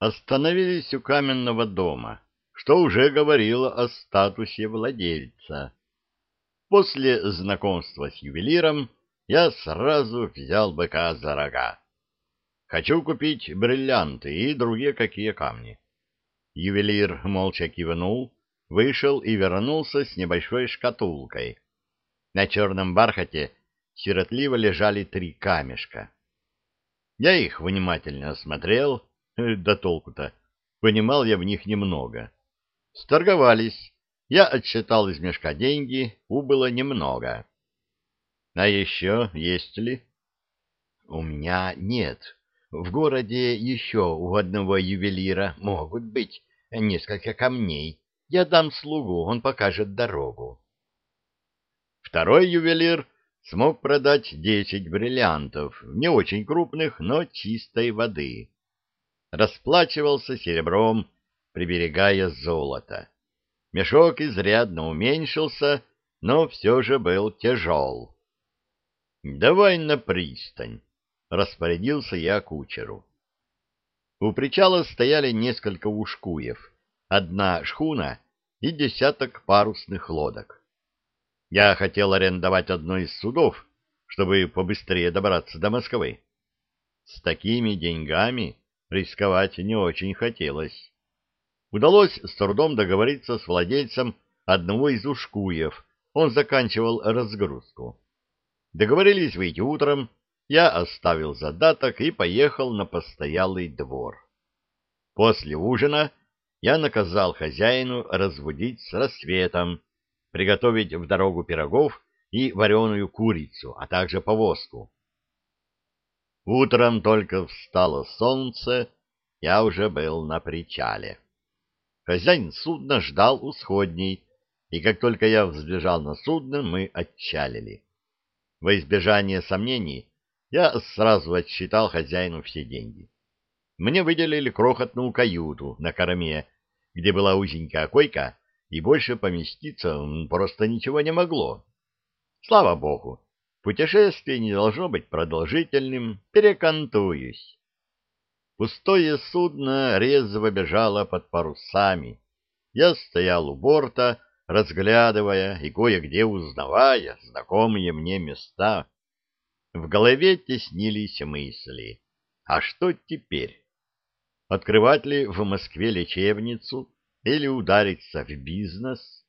Остановились у каменного дома, что уже говорило о статусе владельца. После знакомства с ювелиром я сразу взял быка за рога. Хочу купить бриллианты и другие какие камни. Ювелир молча кивнул, вышел и вернулся с небольшой шкатулкой. На черном бархате сиротливо лежали три камешка. Я их внимательно осмотрел, да толку-то, понимал я в них немного. Сторговались, я отсчитал из мешка деньги, убыло немного. А еще есть ли? У меня нет. В городе еще у одного ювелира могут быть несколько камней. Я дам слугу, он покажет дорогу. Второй ювелир смог продать десять бриллиантов, не очень крупных, но чистой воды. Расплачивался серебром, приберегая золото. Мешок изрядно уменьшился, но все же был тяжел. — Давай на пристань, — распорядился я кучеру. У причала стояли несколько ушкуев, одна шхуна и десяток парусных лодок. Я хотел арендовать одно из судов, чтобы побыстрее добраться до Москвы. С такими деньгами рисковать не очень хотелось. Удалось с трудом договориться с владельцем одного из ушкуев, он заканчивал разгрузку. Договорились выйти утром, я оставил задаток и поехал на постоялый двор. После ужина я наказал хозяину разводить с рассветом, приготовить в дорогу пирогов и вареную курицу, а также повозку. Утром только встало солнце, я уже был на причале. Хозяин судна ждал у сходней, и как только я взбежал на судно, мы отчалили. Во избежание сомнений я сразу отсчитал хозяину все деньги. Мне выделили крохотную каюту на корме, где была узенькая койка, и больше поместиться просто ничего не могло. Слава богу, путешествие не должно быть продолжительным, перекантуюсь. Пустое судно резво бежало под парусами. Я стоял у борта, разглядывая и кое-где узнавая знакомые мне места. В голове теснились мысли. А что теперь? Открывать ли в Москве лечебницу или удариться в бизнес.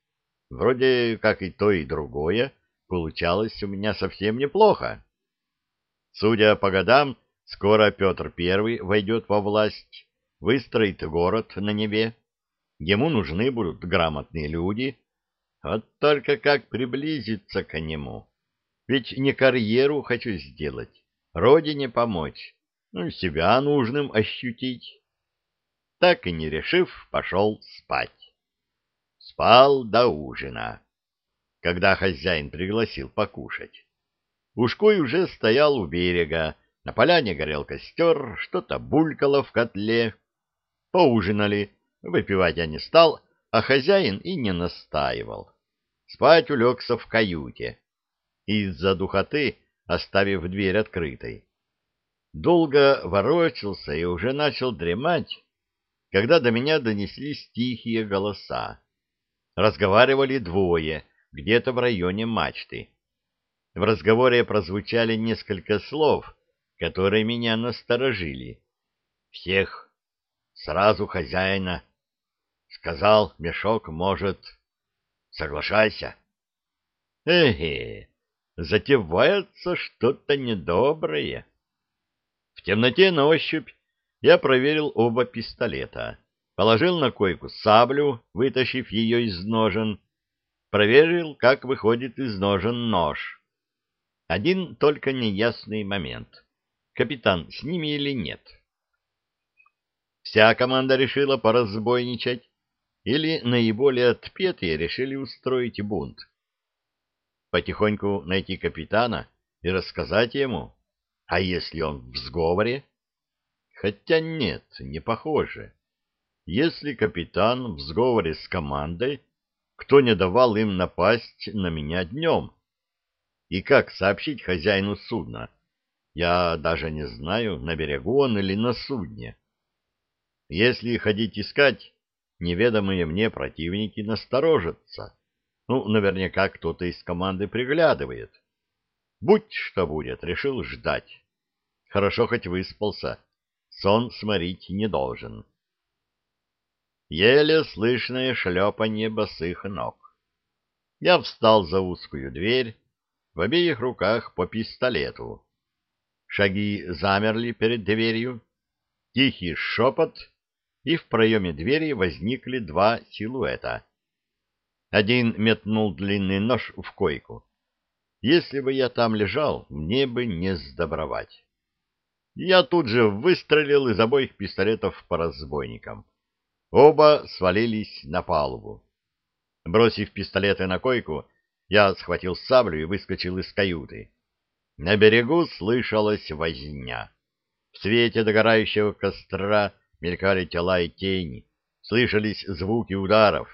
Вроде как и то, и другое получалось у меня совсем неплохо. Судя по годам, скоро Петр I войдет во власть, выстроит город на небе. Ему нужны будут грамотные люди. Вот только как приблизиться к нему? Ведь не карьеру хочу сделать, родине помочь, ну, себя нужным ощутить так и не решив, пошел спать. Спал до ужина, когда хозяин пригласил покушать. Ушкой уже стоял у берега, на поляне горел костер, что-то булькало в котле. Поужинали, выпивать я не стал, а хозяин и не настаивал. Спать улегся в каюте, из-за духоты оставив дверь открытой. Долго ворочался и уже начал дремать, когда до меня донеслись тихие голоса. Разговаривали двое, где-то в районе мачты. В разговоре прозвучали несколько слов, которые меня насторожили. Всех, сразу хозяина. Сказал, мешок может. Соглашайся. Эге, затевается что-то недоброе. В темноте на ощупь я проверил оба пистолета, положил на койку саблю, вытащив ее из ножен, проверил, как выходит из ножен нож. Один только неясный момент. Капитан с ними или нет? Вся команда решила поразбойничать, или наиболее отпетые решили устроить бунт. Потихоньку найти капитана и рассказать ему, а если он в сговоре? Хотя нет, не похоже. Если капитан в сговоре с командой, кто не давал им напасть на меня днем? И как сообщить хозяину судна? Я даже не знаю, на берегу он или на судне. Если ходить искать, неведомые мне противники насторожатся. Ну, наверняка кто-то из команды приглядывает. Будь что будет, решил ждать. Хорошо хоть выспался. Сон сморить не должен. Еле слышное шлепанье босых ног. Я встал за узкую дверь, в обеих руках по пистолету. Шаги замерли перед дверью, тихий шепот, и в проеме двери возникли два силуэта. Один метнул длинный нож в койку. Если бы я там лежал, мне бы не сдобровать. Я тут же выстрелил из обоих пистолетов по разбойникам. Оба свалились на палубу. Бросив пистолеты на койку, я схватил саблю и выскочил из каюты. На берегу слышалась возня. В свете догорающего костра мелькали тела и тени, слышались звуки ударов.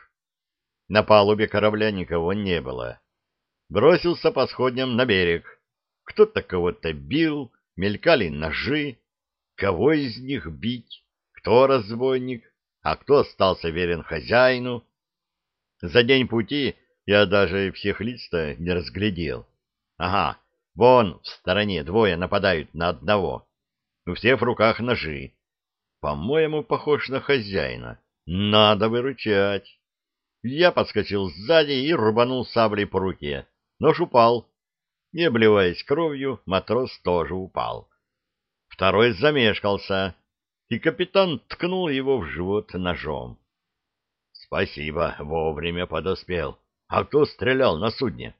На палубе корабля никого не было. Бросился по сходням на берег. Кто-то кого-то бил, мелькали ножи. Кого из них бить? Кто разбойник? А кто остался верен хозяину? За день пути я даже всех лиц-то не разглядел. Ага, вон в стороне двое нападают на одного. У всех в руках ножи. По-моему, похож на хозяина. Надо выручать. Я подскочил сзади и рубанул саблей по руке. Нож упал. И, обливаясь кровью, матрос тоже упал. Второй замешкался, и капитан ткнул его в живот ножом. — Спасибо, вовремя подоспел. А кто стрелял на судне?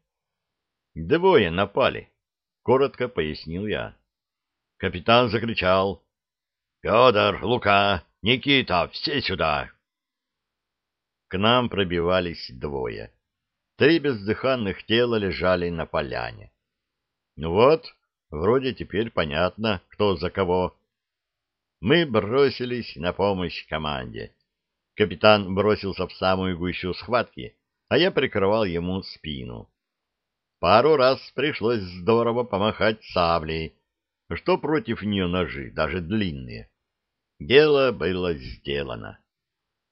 — Двое напали, — коротко пояснил я. Капитан закричал. — Федор, Лука, Никита, все сюда! К нам пробивались двое. Три бездыханных тела лежали на поляне. Ну вот, вроде теперь понятно, кто за кого. Мы бросились на помощь команде. Капитан бросился в самую гущу схватки, а я прикрывал ему спину. Пару раз пришлось здорово помахать саблей, что против нее ножи, даже длинные. Дело было сделано.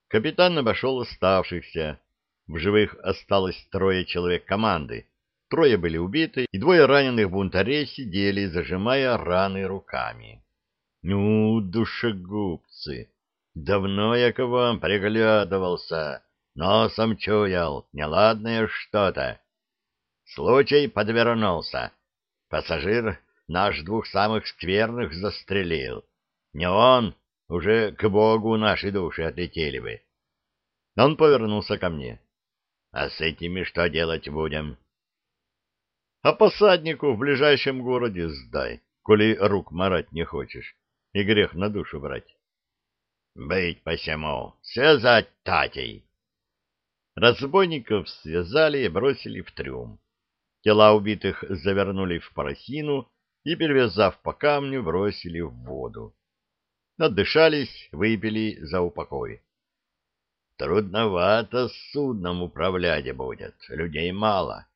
Капитан обошел оставшихся, в живых осталось трое человек команды. Трое были убиты, и двое раненых бунтарей сидели, зажимая раны руками. Ну, душегубцы, давно я к вам приглядывался, носом чуял, неладное что-то. Случай подвернулся. Пассажир наш двух самых скверных застрелил. Не он, уже к Богу наши души отлетели бы. Он повернулся ко мне. А с этими что делать будем? А посаднику в ближайшем городе сдай, коли рук марать не хочешь, и грех на душу брать. Быть посему, связать татей. Разбойников связали и бросили в трюм. Тела убитых завернули в парусину и, перевязав по камню, бросили в воду. Отдышались, выпили за упокой. Трудновато с судном управлять будет, людей мало.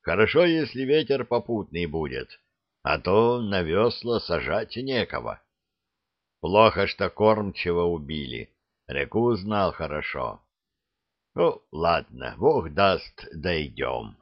Хорошо, если ветер попутный будет, а то на весла сажать некого. Плохо, что кормчего убили, реку знал хорошо. Ну, ладно, бог даст, дойдем.